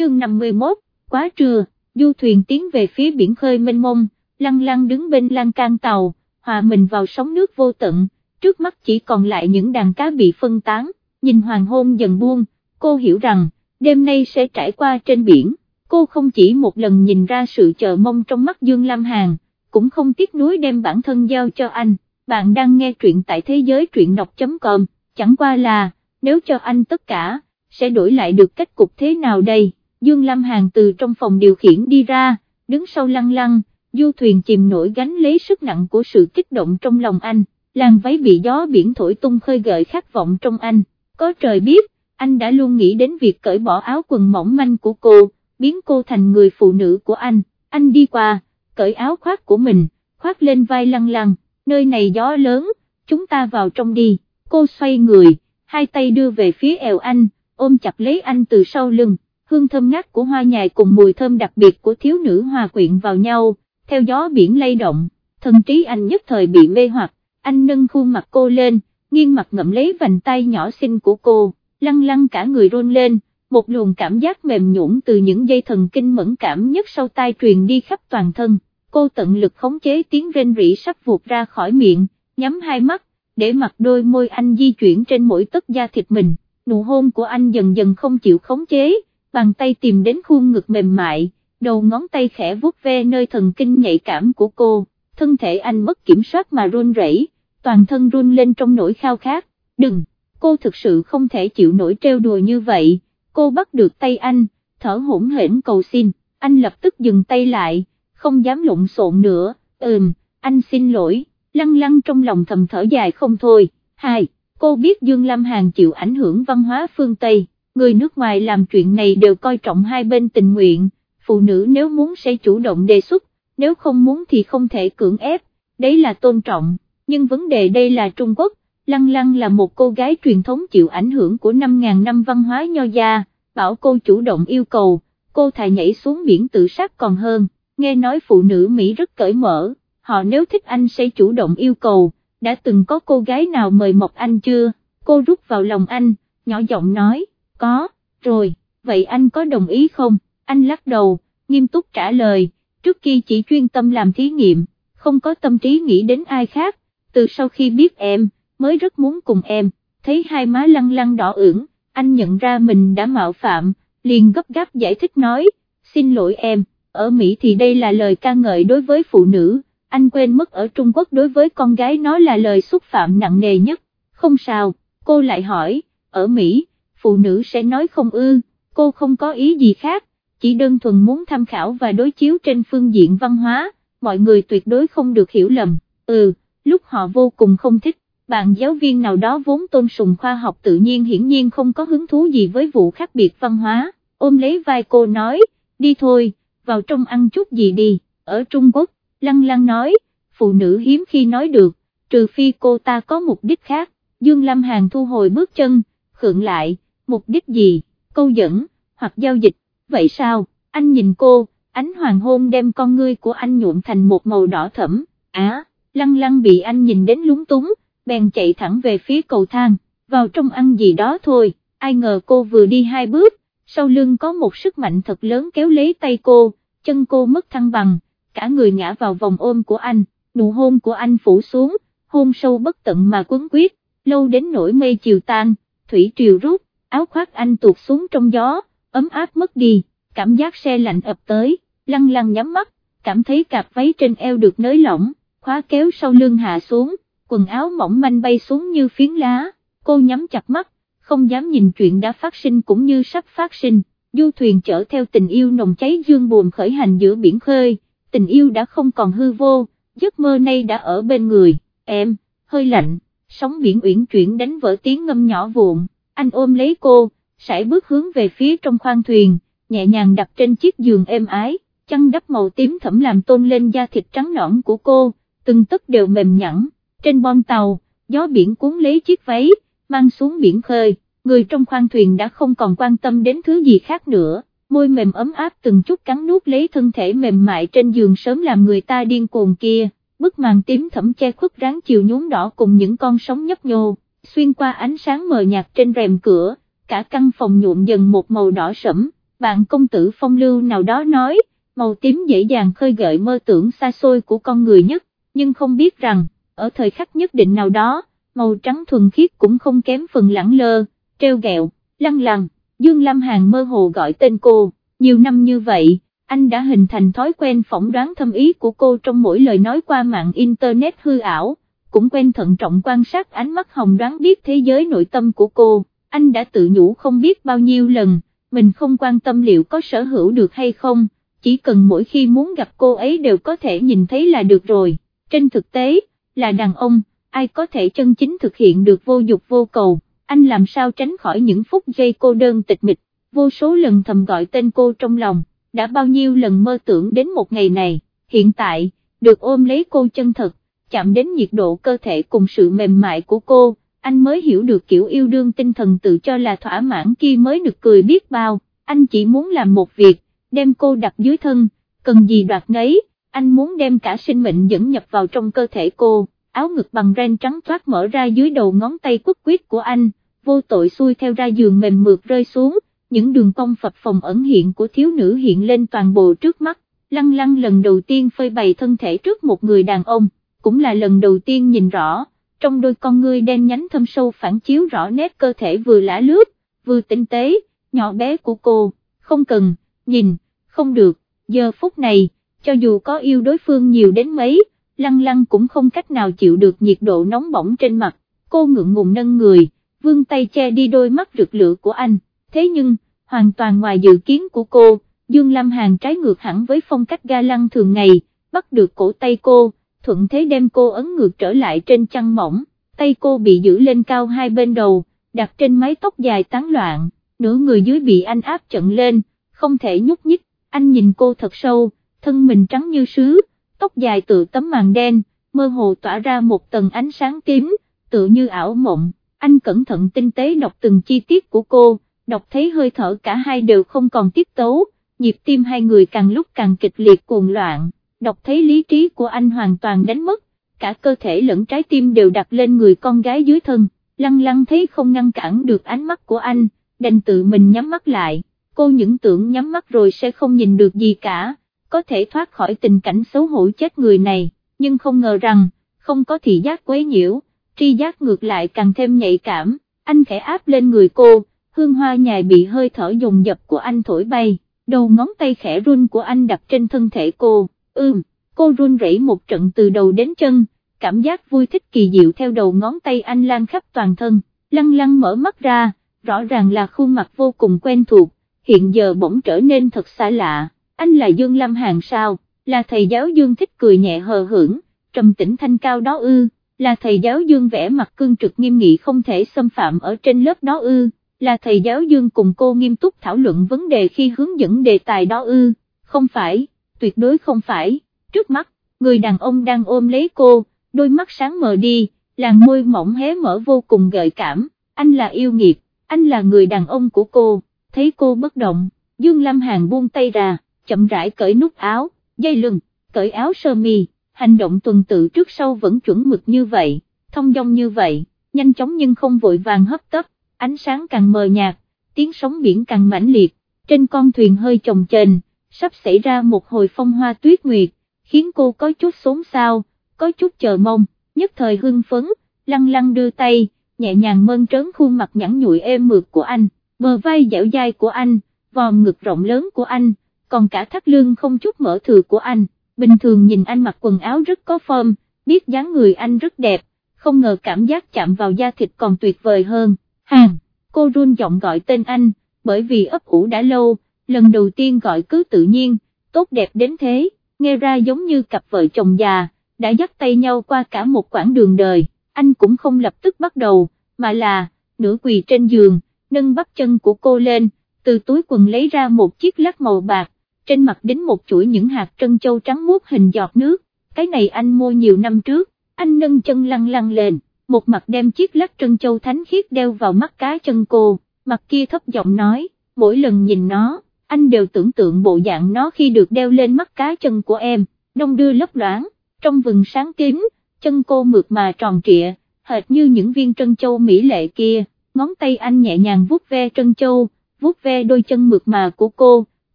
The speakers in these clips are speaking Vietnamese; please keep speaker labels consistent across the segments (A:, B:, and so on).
A: chương 51, quá trưa, du thuyền tiến về phía biển khơi mênh mông, lăng lăng đứng bên lan can tàu, hòa mình vào sóng nước vô tận, trước mắt chỉ còn lại những đàn cá bị phân tán, nhìn hoàng hôn dần buông, cô hiểu rằng, đêm nay sẽ trải qua trên biển, cô không chỉ một lần nhìn ra sự chờ mong trong mắt Dương Lam Hàn, cũng không tiếc nuối đem bản thân giao cho anh, bạn đang nghe truyện tại thế giới truyện đọc.com, chẳng qua là, nếu cho anh tất cả, sẽ đổi lại được cách cục thế nào đây, Dương Lam Hàn từ trong phòng điều khiển đi ra, đứng sau lăng lăng, du thuyền chìm nổi gánh lấy sức nặng của sự kích động trong lòng anh, làn váy bị gió biển thổi tung khơi gợi khát vọng trong anh, có trời biết, anh đã luôn nghĩ đến việc cởi bỏ áo quần mỏng manh của cô, biến cô thành người phụ nữ của anh, anh đi qua, cởi áo khoác của mình, khoác lên vai lăng lăng, nơi này gió lớn, chúng ta vào trong đi, cô xoay người, hai tay đưa về phía eo anh, ôm chặt lấy anh từ sau lưng, hương thơm ngát của hoa nhài cùng mùi thơm đặc biệt của thiếu nữ hòa quyện vào nhau, theo gió biển lay động, thần trí anh nhất thời bị mê hoặc, anh nâng khuôn mặt cô lên, nghiêng mặt ngậm lấy vành tay nhỏ xinh của cô, lăng lăng cả người run lên, một luồng cảm giác mềm nhũn từ những dây thần kinh mẫn cảm nhất sau tai truyền đi khắp toàn thân, cô tận lực khống chế tiếng rên rỉ sắp vụt ra khỏi miệng, nhắm hai mắt, để mặt đôi môi anh di chuyển trên mỗi tấc da thịt mình, nụ hôn của anh dần dần không chịu khống chế, bàn tay tìm đến khuôn ngực mềm mại, đầu ngón tay khẽ vuốt ve nơi thần kinh nhạy cảm của cô, thân thể anh mất kiểm soát mà run rẩy, toàn thân run lên trong nỗi khao khát, đừng, cô thực sự không thể chịu nổi treo đùa như vậy, cô bắt được tay anh, thở hỗn hển cầu xin, anh lập tức dừng tay lại, không dám lộn xộn nữa, ừm, anh xin lỗi, lăng lăng trong lòng thầm thở dài không thôi, hai, cô biết Dương Lam Hàn chịu ảnh hưởng văn hóa phương Tây, người nước ngoài làm chuyện này đều coi trọng hai bên tình nguyện, phụ nữ nếu muốn sẽ chủ động đề xuất, nếu không muốn thì không thể cưỡng ép, đấy là tôn trọng, nhưng vấn đề đây là Trung Quốc, Lăng Lăng là một cô gái truyền thống chịu ảnh hưởng của 5.000 năm văn hóa nho gia, bảo cô chủ động yêu cầu, cô thà nhảy xuống biển tự sát còn hơn, nghe nói phụ nữ Mỹ rất cởi mở, họ nếu thích anh sẽ chủ động yêu cầu, đã từng có cô gái nào mời mọc anh chưa, cô rút vào lòng anh, nhỏ giọng nói, có, rồi, vậy anh có đồng ý không, anh lắc đầu, nghiêm túc trả lời, trước kia chỉ chuyên tâm làm thí nghiệm, không có tâm trí nghĩ đến ai khác, từ sau khi biết em, mới rất muốn cùng em, thấy hai má lăng lăng đỏ ửng, anh nhận ra mình đã mạo phạm, liền gấp gáp giải thích nói, xin lỗi em, ở Mỹ thì đây là lời ca ngợi đối với phụ nữ, anh quên mất ở Trung Quốc đối với con gái nó là lời xúc phạm nặng nề nhất, không sao, cô lại hỏi, ở Mỹ, phụ nữ sẽ nói không ư, cô không có ý gì khác, chỉ đơn thuần muốn tham khảo và đối chiếu trên phương diện văn hóa, mọi người tuyệt đối không được hiểu lầm, ừ, lúc họ vô cùng không thích, bạn giáo viên nào đó vốn tôn sùng khoa học tự nhiên hiển nhiên không có hứng thú gì với vụ khác biệt văn hóa, ôm lấy vai cô nói, đi thôi, vào trong ăn chút gì đi, ở Trung Quốc, lăng lăng nói, phụ nữ hiếm khi nói được, trừ phi cô ta có mục đích khác, Dương Lâm Hàn thu hồi bước chân, khượng lại, mục đích gì, câu dẫn, hoặc giao dịch, vậy sao, anh nhìn cô, ánh hoàng hôn đem con ngươi của anh nhuộm thành một màu đỏ thẫm, á, lăng lăng bị anh nhìn đến lúng túng, bèn chạy thẳng về phía cầu thang, vào trong ăn gì đó thôi, ai ngờ cô vừa đi hai bước, sau lưng có một sức mạnh thật lớn kéo lấy tay cô, chân cô mất thăng bằng, cả người ngã vào vòng ôm của anh, nụ hôn của anh phủ xuống, hôn sâu bất tận mà quấn quyết, lâu đến nỗi mây chiều tan, thủy triều rút, áo khoác anh tuột xuống trong gió, ấm áp mất đi, cảm giác xe lạnh ập tới, lăng lăng nhắm mắt, cảm thấy cạp váy trên eo được nới lỏng, khóa kéo sau lưng hạ xuống, quần áo mỏng manh bay xuống như phiến lá, cô nhắm chặt mắt, không dám nhìn chuyện đã phát sinh cũng như sắp phát sinh, du thuyền chở theo tình yêu nồng cháy dương buồn khởi hành giữa biển khơi, tình yêu đã không còn hư vô, giấc mơ nay đã ở bên người, em, hơi lạnh, sóng biển uyển chuyển đánh vỡ tiếng ngâm nhỏ vụn, anh ôm lấy cô, sải bước hướng về phía trong khoang thuyền, nhẹ nhàng đặt trên chiếc giường êm ái, chăn đắp màu tím thẫm làm tôn lên da thịt trắng nõn của cô, từng tấc đều mềm nhẵn, trên bon tàu, gió biển cuốn lấy chiếc váy, mang xuống biển khơi, người trong khoang thuyền đã không còn quan tâm đến thứ gì khác nữa, môi mềm ấm áp từng chút cắn nuốt lấy thân thể mềm mại trên giường sớm làm người ta điên cuồng kia, bức màn tím thẫm che khuất ráng chiều nhún đỏ cùng những con sóng nhấp nhô, xuyên qua ánh sáng mờ nhạt trên rèm cửa, cả căn phòng nhuộm dần một màu đỏ sẫm, bạn công tử phong lưu nào đó nói, màu tím dễ dàng khơi gợi mơ tưởng xa xôi của con người nhất, nhưng không biết rằng, ở thời khắc nhất định nào đó, màu trắng thuần khiết cũng không kém phần lẳng lơ, treo gẹo, lăng lăng, Dương Lâm Hàn mơ hồ gọi tên cô, nhiều năm như vậy, anh đã hình thành thói quen phỏng đoán thâm ý của cô trong mỗi lời nói qua mạng Internet hư ảo, cũng quen thận trọng quan sát ánh mắt hồng đoán biết thế giới nội tâm của cô, anh đã tự nhủ không biết bao nhiêu lần, mình không quan tâm liệu có sở hữu được hay không, chỉ cần mỗi khi muốn gặp cô ấy đều có thể nhìn thấy là được rồi, trên thực tế, là đàn ông, ai có thể chân chính thực hiện được vô dục vô cầu, anh làm sao tránh khỏi những phút giây cô đơn tịch mịch, vô số lần thầm gọi tên cô trong lòng, đã bao nhiêu lần mơ tưởng đến một ngày này, hiện tại, được ôm lấy cô chân thật, chạm đến nhiệt độ cơ thể cùng sự mềm mại của cô, anh mới hiểu được kiểu yêu đương tinh thần tự cho là thỏa mãn kia mới được cười biết bao, anh chỉ muốn làm một việc, đem cô đặt dưới thân, cần gì đoạt nấy, anh muốn đem cả sinh mệnh dẫn nhập vào trong cơ thể cô, áo ngực bằng ren trắng toát mở ra dưới đầu ngón tay quất quyết của anh, vô tội xuôi theo ra giường mềm mượt rơi xuống, những đường cong phập phòng ẩn hiện của thiếu nữ hiện lên toàn bộ trước mắt, lăng lăng lần đầu tiên phơi bày thân thể trước một người đàn ông, cũng là lần đầu tiên nhìn rõ, trong đôi con ngươi đen nhánh thâm sâu phản chiếu rõ nét cơ thể vừa lã lướt, vừa tinh tế, nhỏ bé của cô, không cần, nhìn, không được, giờ phút này, cho dù có yêu đối phương nhiều đến mấy, lăng lăng cũng không cách nào chịu được nhiệt độ nóng bỏng trên mặt, cô ngượng ngùng nâng người, vương tay che đi đôi mắt rực lửa của anh, thế nhưng, hoàn toàn ngoài dự kiến của cô, Dương Lâm Hàn trái ngược hẳn với phong cách ga lăng thường ngày, bắt được cổ tay cô, thuận thế đem cô ấn ngược trở lại trên chăn mỏng, tay cô bị giữ lên cao hai bên đầu, đặt trên mái tóc dài tán loạn, nửa người dưới bị anh áp chận lên, không thể nhúc nhích, anh nhìn cô thật sâu, thân mình trắng như sứ, tóc dài tự tấm màn đen, mơ hồ tỏa ra một tầng ánh sáng tím, tự như ảo mộng, anh cẩn thận tinh tế đọc từng chi tiết của cô, đọc thấy hơi thở cả hai đều không còn tiết tấu, nhịp tim hai người càng lúc càng kịch liệt cuồng loạn, đọc thấy lý trí của anh hoàn toàn đánh mất, cả cơ thể lẫn trái tim đều đặt lên người con gái dưới thân, lăng lăng thấy không ngăn cản được ánh mắt của anh, đành tự mình nhắm mắt lại, cô những tưởng nhắm mắt rồi sẽ không nhìn được gì cả, có thể thoát khỏi tình cảnh xấu hổ chết người này, nhưng không ngờ rằng, không có thị giác quấy nhiễu, tri giác ngược lại càng thêm nhạy cảm, anh khẽ áp lên người cô, hương hoa nhài bị hơi thở dồn dập của anh thổi bay, đầu ngón tay khẽ run của anh đặt trên thân thể cô, ưm, cô run rẩy một trận từ đầu đến chân, cảm giác vui thích kỳ diệu theo đầu ngón tay anh lan khắp toàn thân, lăng lăng mở mắt ra, rõ ràng là khuôn mặt vô cùng quen thuộc, hiện giờ bỗng trở nên thật xa lạ, anh là Dương Lâm Hàn sao, là thầy giáo Dương thích cười nhẹ hờ hững, trầm tĩnh thanh cao đó ư, là thầy giáo Dương vẽ mặt cương trực nghiêm nghị không thể xâm phạm ở trên lớp đó ư là thầy giáo Dương cùng cô nghiêm túc thảo luận vấn đề khi hướng dẫn đề tài đó ư, không phải, tuyệt đối không phải, trước mắt, người đàn ông đang ôm lấy cô, đôi mắt sáng mờ đi, làn môi mỏng hé mở vô cùng gợi cảm, anh là yêu nghiệt, anh là người đàn ông của cô, thấy cô bất động, Dương lam Hàn buông tay ra, chậm rãi cởi nút áo, dây lưng, cởi áo sơ mi, hành động tuần tự trước sau vẫn chuẩn mực như vậy, thông dong như vậy, nhanh chóng nhưng không vội vàng hấp tấp. Ánh sáng càng mờ nhạt, tiếng sóng biển càng mãnh liệt, trên con thuyền hơi chồng chềnh, sắp xảy ra một hồi phong hoa tuyết nguyệt, khiến cô có chút xốn xao, có chút chờ mong, nhất thời hưng phấn, lăng lăng đưa tay, nhẹ nhàng mơn trớn khuôn mặt nhẵn nhụi êm mượt của anh, bờ vai dẻo dai của anh, vòm ngực rộng lớn của anh, còn cả thắt lưng không chút mở thừa của anh, bình thường nhìn anh mặc quần áo rất có form, biết dáng người anh rất đẹp, không ngờ cảm giác chạm vào da thịt còn tuyệt vời hơn. Hàng, cô run giọng gọi tên anh, bởi vì ấp ủ đã lâu, lần đầu tiên gọi cứ tự nhiên, tốt đẹp đến thế, nghe ra giống như cặp vợ chồng già, đã dắt tay nhau qua cả một quãng đường đời, anh cũng không lập tức bắt đầu, mà là, nửa quỳ trên giường, nâng bắp chân của cô lên, từ túi quần lấy ra một chiếc lắc màu bạc, trên mặt đính một chuỗi những hạt trân châu trắng muốt hình giọt nước, cái này anh mua nhiều năm trước, anh nâng chân lăn lăn lên một mặt đem chiếc lắc trân châu thánh khiết đeo vào mắt cá chân cô, mặt kia thấp giọng nói, mỗi lần nhìn nó, anh đều tưởng tượng bộ dạng nó khi được đeo lên mắt cá chân của em, đông đưa lấp loáng, trong vừng sáng tím, chân cô mượt mà tròn trịa, hệt như những viên trân châu mỹ lệ kia, ngón tay anh nhẹ nhàng vuốt ve trân châu, vuốt ve đôi chân mượt mà của cô,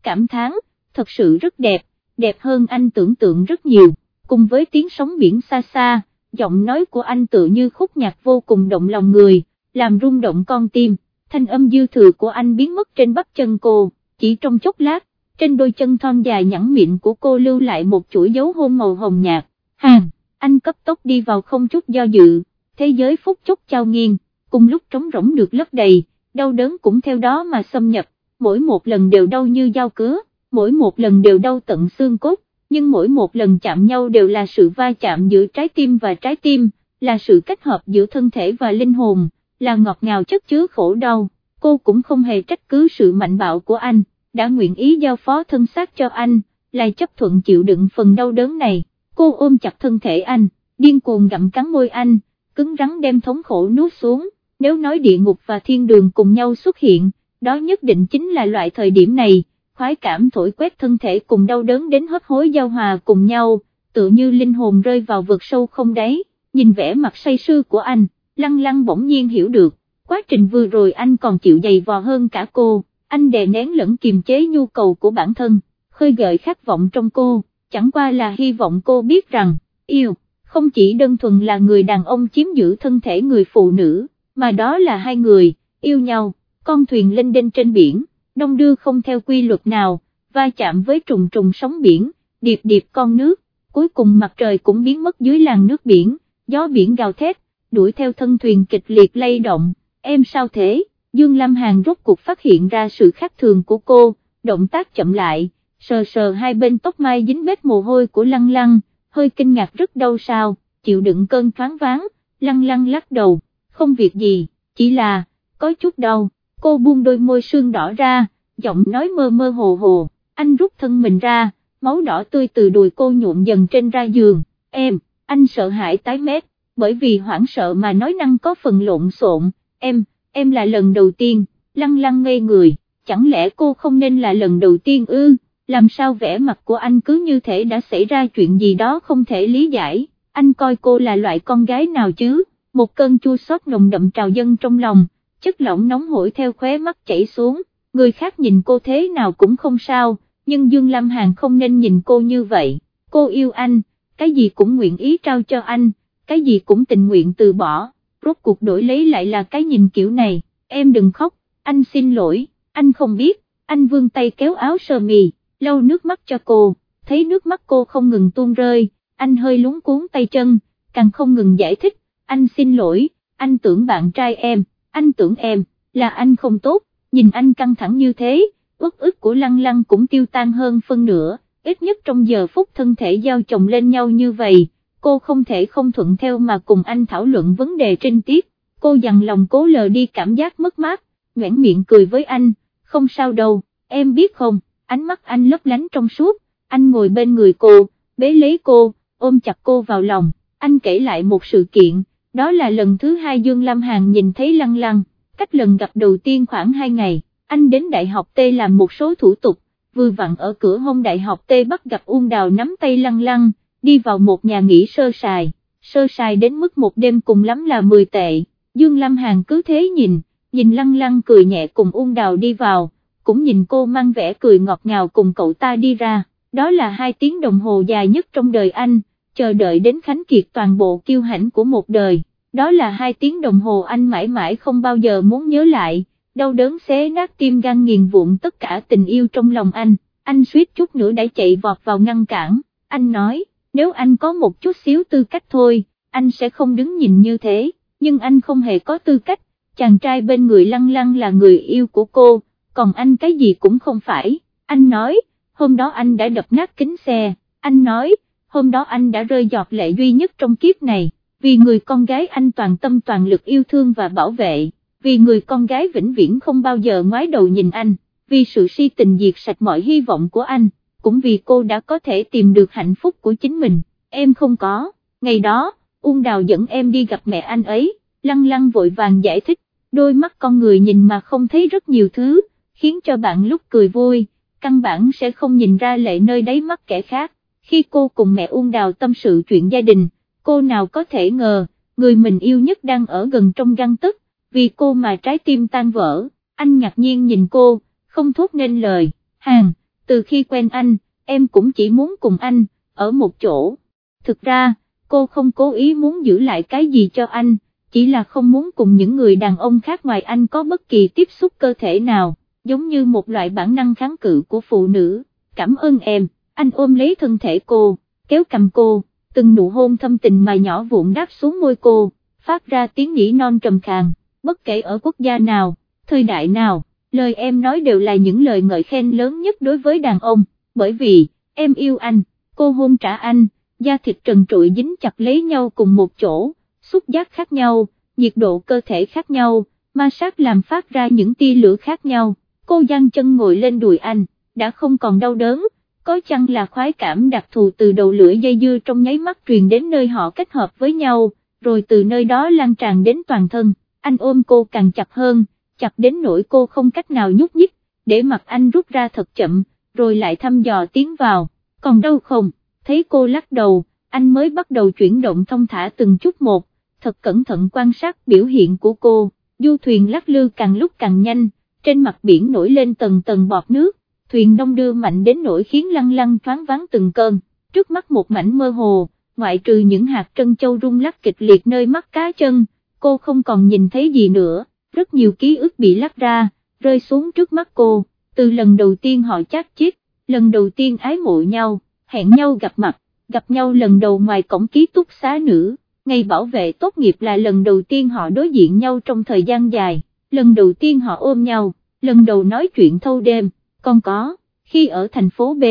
A: cảm thán, thật sự rất đẹp, đẹp hơn anh tưởng tượng rất nhiều, cùng với tiếng sóng biển xa xa, giọng nói của anh tự như khúc nhạc vô cùng động lòng người, làm rung động con tim, thanh âm dư thừa của anh biến mất trên bắp chân cô, chỉ trong chốc lát, trên đôi chân thon dài nhẵn mịn của cô lưu lại một chuỗi dấu hôn màu hồng nhạt, hàng, anh cấp tốc đi vào không chút do dự, thế giới phút chốc trao nghiêng, cùng lúc trống rỗng được lấp đầy, đau đớn cũng theo đó mà xâm nhập, mỗi một lần đều đau như dao cứa, mỗi một lần đều đau tận xương cốt, nhưng mỗi một lần chạm nhau đều là sự va chạm giữa trái tim và trái tim, là sự kết hợp giữa thân thể và linh hồn, là ngọt ngào chất chứa khổ đau, cô cũng không hề trách cứ sự mạnh bạo của anh, đã nguyện ý giao phó thân xác cho anh, lại chấp thuận chịu đựng phần đau đớn này, cô ôm chặt thân thể anh, điên cuồng gặm cắn môi anh, cứng rắn đem thống khổ nuốt xuống, nếu nói địa ngục và thiên đường cùng nhau xuất hiện, đó nhất định chính là loại thời điểm này, khoái cảm thổi quét thân thể cùng đau đớn đến hấp hối giao hòa cùng nhau, tự như linh hồn rơi vào vực sâu không đáy, nhìn vẻ mặt say sưa của anh, lăng lăng bỗng nhiên hiểu được, quá trình vừa rồi anh còn chịu dày vò hơn cả cô, anh đè nén lẫn kiềm chế nhu cầu của bản thân, khơi gợi khát vọng trong cô, chẳng qua là hy vọng cô biết rằng, yêu, không chỉ đơn thuần là người đàn ông chiếm giữ thân thể người phụ nữ, mà đó là hai người, yêu nhau, con thuyền lên đên trên biển, đông đưa không theo quy luật nào, va chạm với trùng trùng sóng biển, điệp điệp con nước, cuối cùng mặt trời cũng biến mất dưới làn nước biển, gió biển gào thét, đuổi theo thân thuyền kịch liệt lay động, em sao thế, Dương Lâm Hàn rốt cuộc phát hiện ra sự khác thường của cô, động tác chậm lại, sờ sờ hai bên tóc mai dính vết mồ hôi của lăng lăng, hơi kinh ngạc rất đau sao, chịu đựng cơn thoáng váng, lăng lăng lắc đầu, không việc gì, chỉ là, có chút đau, cô buông đôi môi sương đỏ ra, giọng nói mơ mơ hồ hồ, anh rút thân mình ra, máu đỏ tươi từ đùi cô nhuộm dần trên ra giường, em, anh sợ hãi tái mét, bởi vì hoảng sợ mà nói năng có phần lộn xộn, em, em là lần đầu tiên, lăng lăng ngây người, chẳng lẽ cô không nên là lần đầu tiên ư, làm sao vẻ mặt của anh cứ như thể đã xảy ra chuyện gì đó không thể lý giải, anh coi cô là loại con gái nào chứ, một cơn chua xót nồng đậm trào dâng trong lòng, chất lỏng nóng hổi theo khóe mắt chảy xuống, người khác nhìn cô thế nào cũng không sao, nhưng Dương Lam Hàn không nên nhìn cô như vậy, cô yêu anh, cái gì cũng nguyện ý trao cho anh, cái gì cũng tình nguyện từ bỏ, rốt cuộc đổi lấy lại là cái nhìn kiểu này, em đừng khóc, anh xin lỗi, anh không biết, anh vươn tay kéo áo sơ mì, lau nước mắt cho cô, thấy nước mắt cô không ngừng tuôn rơi, anh hơi lúng cuốn tay chân, càng không ngừng giải thích, anh xin lỗi, anh tưởng bạn trai em, anh tưởng em, là anh không tốt, nhìn anh căng thẳng như thế, uất ức của lăng lăng cũng tiêu tan hơn phân nửa, ít nhất trong giờ phút thân thể giao chồng lên nhau như vậy, cô không thể không thuận theo mà cùng anh thảo luận vấn đề trên tiết, cô dằn lòng cố lờ đi cảm giác mất mát, nhoảng miệng cười với anh, không sao đâu, em biết không, ánh mắt anh lấp lánh trong suốt, anh ngồi bên người cô, bế lấy cô, ôm chặt cô vào lòng, anh kể lại một sự kiện, đó là lần thứ hai Dương Lam Hàn nhìn thấy Lăng Lăng, cách lần gặp đầu tiên khoảng 2 ngày, anh đến Đại học T làm một số thủ tục, vừa vặn ở cửa hông Đại học T bắt gặp Uông Đào nắm tay Lăng Lăng, đi vào một nhà nghỉ sơ sài, sơ sài đến mức một đêm cùng lắm là 10 tệ, Dương Lam Hàn cứ thế nhìn, nhìn Lăng Lăng cười nhẹ cùng ung Đào đi vào, cũng nhìn cô mang vẻ cười ngọt ngào cùng cậu ta đi ra, đó là hai tiếng đồng hồ dài nhất trong đời anh chờ đợi đến Khánh Kiệt toàn bộ kiêu hãnh của một đời, đó là hai tiếng đồng hồ anh mãi mãi không bao giờ muốn nhớ lại, đau đớn xé nát tim gan nghiền vụn tất cả tình yêu trong lòng anh, anh suýt chút nữa đã chạy vọt vào ngăn cản, anh nói, nếu anh có một chút xíu tư cách thôi, anh sẽ không đứng nhìn như thế, nhưng anh không hề có tư cách, chàng trai bên người lăng lăng là người yêu của cô, còn anh cái gì cũng không phải, anh nói, hôm đó anh đã đập nát kính xe, anh nói, hôm đó anh đã rơi giọt lệ duy nhất trong kiếp này, vì người con gái anh toàn tâm toàn lực yêu thương và bảo vệ, vì người con gái vĩnh viễn không bao giờ ngoái đầu nhìn anh, vì sự si tình diệt sạch mọi hy vọng của anh, cũng vì cô đã có thể tìm được hạnh phúc của chính mình, em không có, ngày đó, Uông Đào dẫn em đi gặp mẹ anh ấy, lăng lăng vội vàng giải thích, đôi mắt con người nhìn mà không thấy rất nhiều thứ, khiến cho bạn lúc cười vui, căn bản sẽ không nhìn ra lệ nơi đáy mắt kẻ khác. Khi cô cùng mẹ Uông Đào tâm sự chuyện gia đình, cô nào có thể ngờ, người mình yêu nhất đang ở gần trong găng tức, vì cô mà trái tim tan vỡ, anh ngạc nhiên nhìn cô, không thốt nên lời, hàng, từ khi quen anh, em cũng chỉ muốn cùng anh, ở một chỗ. Thực ra, cô không cố ý muốn giữ lại cái gì cho anh, chỉ là không muốn cùng những người đàn ông khác ngoài anh có bất kỳ tiếp xúc cơ thể nào, giống như một loại bản năng kháng cự của phụ nữ. Cảm ơn em, anh ôm lấy thân thể cô, kéo cầm cô, từng nụ hôn thâm tình mà nhỏ vụn đáp xuống môi cô, phát ra tiếng nhỉ non trầm khàn, bất kể ở quốc gia nào, thời đại nào, lời em nói đều là những lời ngợi khen lớn nhất đối với đàn ông, bởi vì, em yêu anh, cô hôn trả anh, da thịt trần trụi dính chặt lấy nhau cùng một chỗ, xúc giác khác nhau, nhiệt độ cơ thể khác nhau, ma sát làm phát ra những tia lửa khác nhau, cô giang chân ngồi lên đùi anh, đã không còn đau đớn, có chăng là khoái cảm đặc thù từ đầu lửa dây dưa trong nháy mắt truyền đến nơi họ kết hợp với nhau, rồi từ nơi đó lan tràn đến toàn thân, anh ôm cô càng chặt hơn, chặt đến nỗi cô không cách nào nhúc nhích, để mặt anh rút ra thật chậm, rồi lại thăm dò tiến vào, còn đâu không, thấy cô lắc đầu, anh mới bắt đầu chuyển động thông thả từng chút một, thật cẩn thận quan sát biểu hiện của cô, du thuyền lắc lư càng lúc càng nhanh, trên mặt biển nổi lên tầng tầng bọt nước, thuyền đông đưa mạnh đến nỗi khiến lăng lăng thoáng ván từng cơn, trước mắt một mảnh mơ hồ, ngoại trừ những hạt trân châu rung lắc kịch liệt nơi mắt cá chân, cô không còn nhìn thấy gì nữa, rất nhiều ký ức bị lắc ra, rơi xuống trước mắt cô, từ lần đầu tiên họ chát chít, lần đầu tiên ái mộ nhau, hẹn nhau gặp mặt, gặp nhau lần đầu ngoài cổng ký túc xá nữ, ngày bảo vệ tốt nghiệp là lần đầu tiên họ đối diện nhau trong thời gian dài, lần đầu tiên họ ôm nhau, lần đầu nói chuyện thâu đêm, còn có, khi ở thành phố B,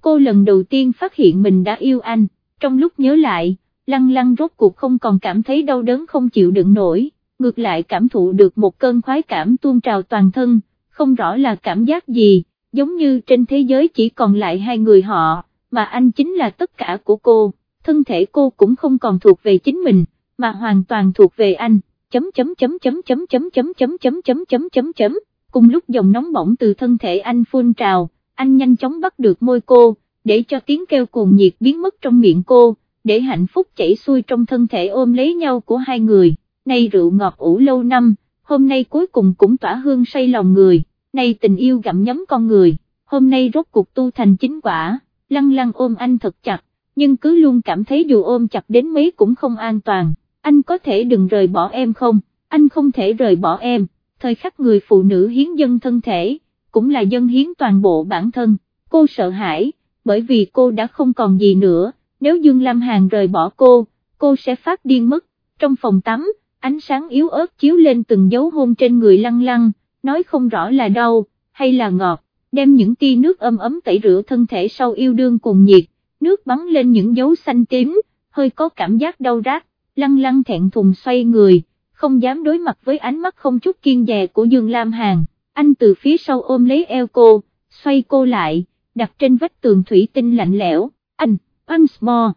A: cô lần đầu tiên phát hiện mình đã yêu anh, trong lúc nhớ lại, lăng lăng rốt cuộc không còn cảm thấy đau đớn không chịu đựng nổi, ngược lại cảm thụ được một cơn khoái cảm tuôn trào toàn thân, không rõ là cảm giác gì, giống như trên thế giới chỉ còn lại hai người họ, mà anh chính là tất cả của cô, thân thể cô cũng không còn thuộc về chính mình, mà hoàn toàn thuộc về anh, chấm chấm chấm chấm chấm chấm chấm chấm chấm chấm chấm chấm chấm, cùng lúc dòng nóng bỏng từ thân thể anh phun trào, anh nhanh chóng bắt được môi cô, để cho tiếng kêu cuồng nhiệt biến mất trong miệng cô, để hạnh phúc chảy xuôi trong thân thể ôm lấy nhau của hai người, nay rượu ngọt ủ lâu năm, hôm nay cuối cùng cũng tỏa hương say lòng người, nay tình yêu gặm nhấm con người, hôm nay rốt cuộc tu thành chính quả, lăng lăng ôm anh thật chặt, nhưng cứ luôn cảm thấy dù ôm chặt đến mấy cũng không an toàn, anh có thể đừng rời bỏ em không, anh không thể rời bỏ em, thời khắc người phụ nữ hiến dân thân thể, cũng là dân hiến toàn bộ bản thân, cô sợ hãi, bởi vì cô đã không còn gì nữa, nếu Dương Lam Hàn rời bỏ cô, cô sẽ phát điên mất, trong phòng tắm, ánh sáng yếu ớt chiếu lên từng dấu hôn trên người lăng lăng, nói không rõ là đau, hay là ngọt, đem những tia nước ấm ấm tẩy rửa thân thể sau yêu đương cùng nhiệt, nước bắn lên những dấu xanh tím, hơi có cảm giác đau rát, lăng lăng thẹn thùng xoay người, không dám đối mặt với ánh mắt không chút kiên dè của Dương Lam Hàn, anh từ phía sau ôm lấy eo cô, xoay cô lại, đặt trên vách tường thủy tinh lạnh lẽo, anh, once small.